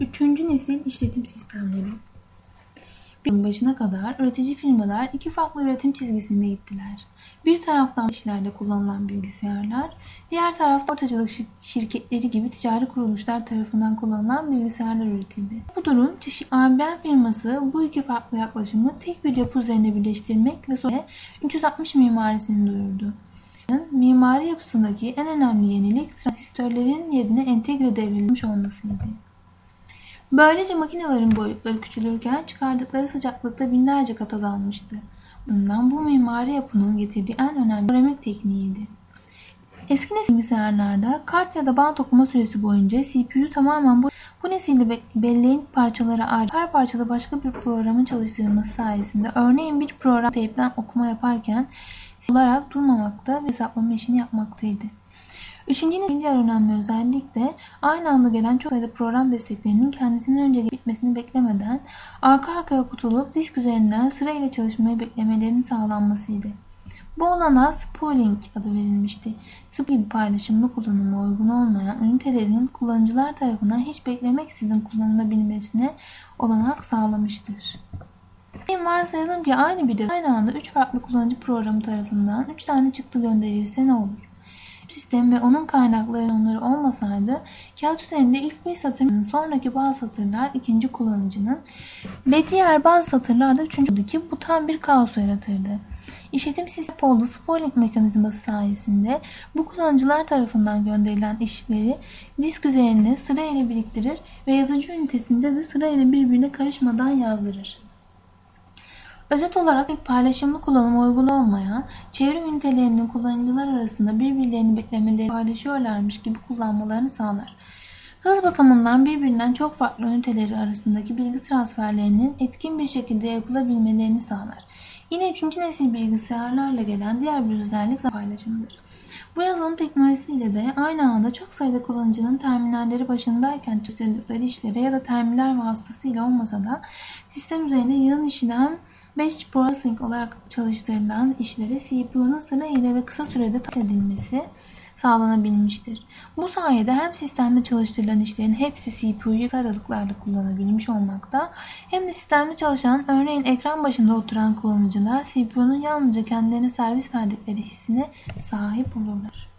Üçüncü nesil işletim sistemleri. Bir başına kadar üretici firmalar iki farklı üretim çizgisinde gittiler. Bir taraftan işlerde kullanılan bilgisayarlar, diğer tarafta ortacılık şirketleri gibi ticari kuruluşlar tarafından kullanılan bilgisayarlar üretildi. Bu durum çeşitli IBM firması bu iki farklı yaklaşımı tek bir yapı üzerinde birleştirmek ve sonra 360 mimarisini duyurdu. Mimari yapısındaki en önemli yenilik transistörlerin yerine entegre devrilmiş olmasıydı. Böylece makinelerin boyutları küçülürken çıkardıkları sıcaklıkta binlerce kat azalmıştı. Bundan bu mimari yapının getirdiği en önemli programming tekniğiydi. Eski nesil bilgisayarlarda kart ya da bant okuma süresi boyunca CPU tamamen bu, bu nesilde belleğin parçalara ait her parçada başka bir programın çalıştırılması sayesinde örneğin bir program teypten okuma yaparken olarak durmamakta ve hesaplama işini yapmaktaydı. Üçüncü nesil diğer önemli özellik de aynı anda gelen çok sayıda program desteklerinin kendisinden önce bitmesini beklemeden arka arkaya kutulup disk üzerinden sırayla çalışmayı beklemelerinin sağlanmasıydı. Bu olana spooling adı verilmişti. Sıfır gibi paylaşımlı kullanıma uygun olmayan ünitelerin kullanıcılar tarafından hiç beklemeksizin kullanılabilmesine olanak sağlamıştır. Varsayalım ki aynı bir aynı anda 3 farklı kullanıcı programı tarafından 3 tane çıktı gönderilse ne olur? Sistem ve onun kaynakları onları olmasaydı kağıt üzerinde ilk bir satırın sonraki bazı satırlar ikinci kullanıcının ve diğer bazı satırlar da üçüncüdeki bu tam bir kaos yaratırdı. İşletim sistemi Polo spoiling mekanizması sayesinde bu kullanıcılar tarafından gönderilen işleri disk üzerine sırayla biriktirir ve yazıcı ünitesinde de sırayla birbirine karışmadan yazdırır. Özet olarak ilk paylaşımlı kullanıma uygun olmayan, çevre ünitelerinin kullanıcılar arasında birbirlerini beklemeleri paylaşıyorlarmış gibi kullanmalarını sağlar. Hız bakımından birbirinden çok farklı üniteleri arasındaki bilgi transferlerinin etkin bir şekilde yapılabilmelerini sağlar. Yine üçüncü nesil bilgisayarlarla gelen diğer bir özellik paylaşımıdır. Bu yazılım teknolojisiyle de aynı anda çok sayıda kullanıcının terminalleri başındayken çalıştırdıkları işlere ya da terminal vasıtasıyla olmasa da sistem üzerinde yığın işlem Batch processing olarak çalıştırılan işlere CPU'nun sırayla ve kısa sürede tas edilmesi sağlanabilmiştir. Bu sayede hem sistemde çalıştırılan işlerin hepsi CPU'yu aralıklarla kullanabilmiş olmakta hem de sistemde çalışan örneğin ekran başında oturan kullanıcılar CPU'nun yalnızca kendilerine servis verdikleri hissine sahip olurlar.